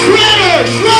Shredder! Shredder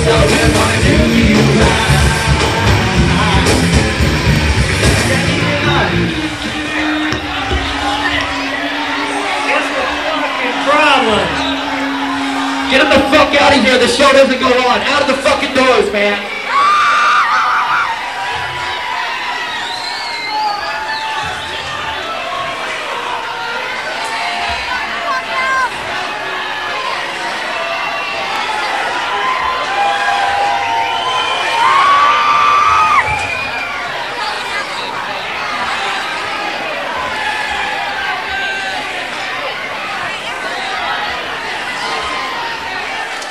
him the fuck out of here. The show doesn't go on. Out of the fucking doors, man.